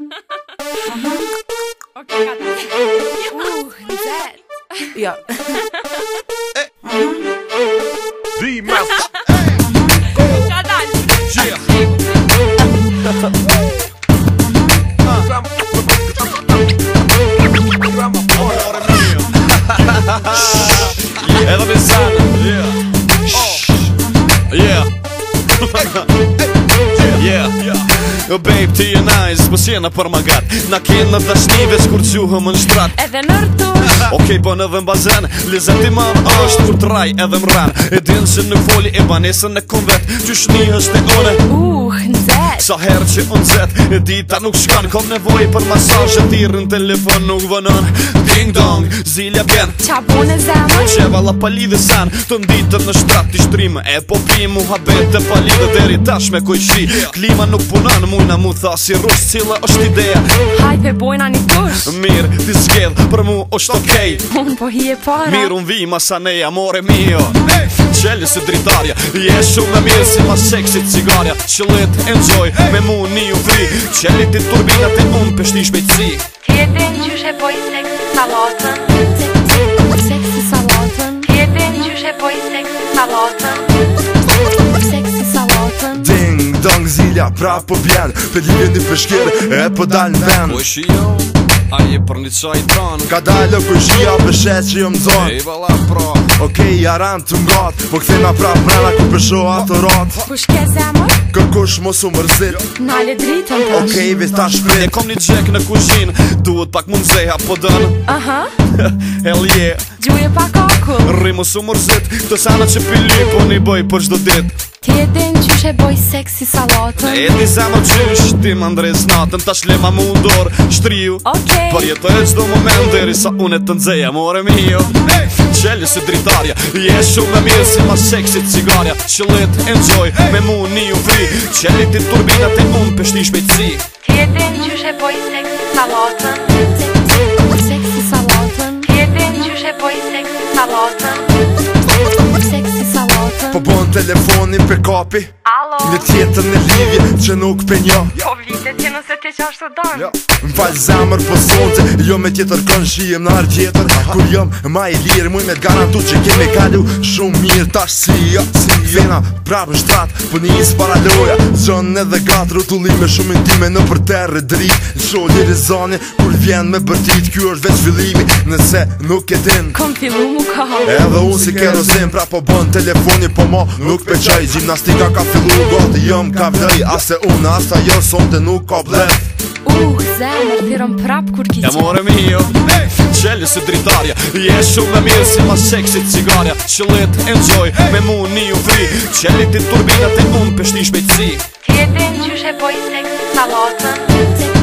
Uh-huh. okay, got that. Ooh, that. Yeah. The mouth O babe, ti e najs, nice, mos jena për magat Na kinë në dashnive, s'kur quhëm në shtrat Edhe në Okej, okay, bën edhe në bazen Lizet i man është Kur traj edhe më ran E dinë që nuk foli e banesën në konvet Qysh një është në une Uh, nëzet Sa herë që unë zet E dita nuk shkan Kom nevoj për masaj E tirën telefon nuk vënën Ding dong, zilja bjen Qa bun e zemë Që valla pali dhe sen Të nditën në shtrat i shtrim E popim u habet e pali dhe deri tash me kojshri Klima nuk punan, mu Na mu tha si rus cila është ideja Hajpe bojna një kush Mirë, ti zgjedh, për mu është okej okay. Unë po hi e para Mirë, unë vi, neja more mio Qelje si dritarja, je shumë me mirë Si ma seksi cigarja, që let enjoy hey. Me mu një u vri Qelje ti turbina, ti unë pështi shmejtësi Ti e të një qyshe po seksi salatën Seksi salatën Ti e një qyshe po seksi salatën ja pra, prap po bjen Për lindin për shkirë e për po dal në vend Po shi jo, a je për një qaj tanë Ka dalë ku shia për shetë që jo më zonë Ej vala pra Okej, okay, ja ranë të mgatë Po këthe na prap mrena ku për shoh atë ratë po Ku shke zemër? Kërkush mos u mërzit Nale dritën tash Okej, okay, vista shprit E kom një gjek në kushin Duhet pak mu mzeja po dënë Aha Hell yeah Gjuje pak mërzit Të sana që pili po një bëj për shdo dit Ti e din qyshe boj seksi salatën Ne e se më qysh Ti më ndrejës natën Ta shlema mu ndorë Shtriju okay. Për jetë e qdo moment Deri sa unë e të nëzeja More mi jo hey! Qelje si dritarja Je shumë me mirë Se ma seksi cigarja Qëllet e nxoj hey! Me mu një u fri Qelje ti turbinat E unë pështish me ci Ti e din qyshe boj seksi salatën telefonin për kapi Alo Në tjetën e livje që nuk për një Po jo, vjetët që nëse të qa është të Më falë zamër për po sotë Jo me tjetër kënë shijem në arë tjetër Kur jëmë ma i lirë Muj me të garantu që kemi kalu Shumë mirë tashë si jo si vena Prap në shtrat, për po një isë para loja Zënë edhe gatë rëtulli me shumë intime në për terë Dri, në sholi rezoni, kur vjen me bërtit Kjo është veç fillimi, nëse nuk e din Kom mu ka Edhe unë si kero zim, prap po bën telefoni Po mo nuk pe qaj, gjimnastika ka fillu Gotë jëm ka vdëj, ase unë, asa ajo, sonte nuk ka blef Uh, zemër, thiron prap kur ki qenë mio Qelli si dritarja Je shumë me mirë si ma shek si cigarja Qëllit, enjoy, me mu një u fri Qelli ti turbina te unë pështish me të si Tjetin qyshe boj seks salatën Tjetin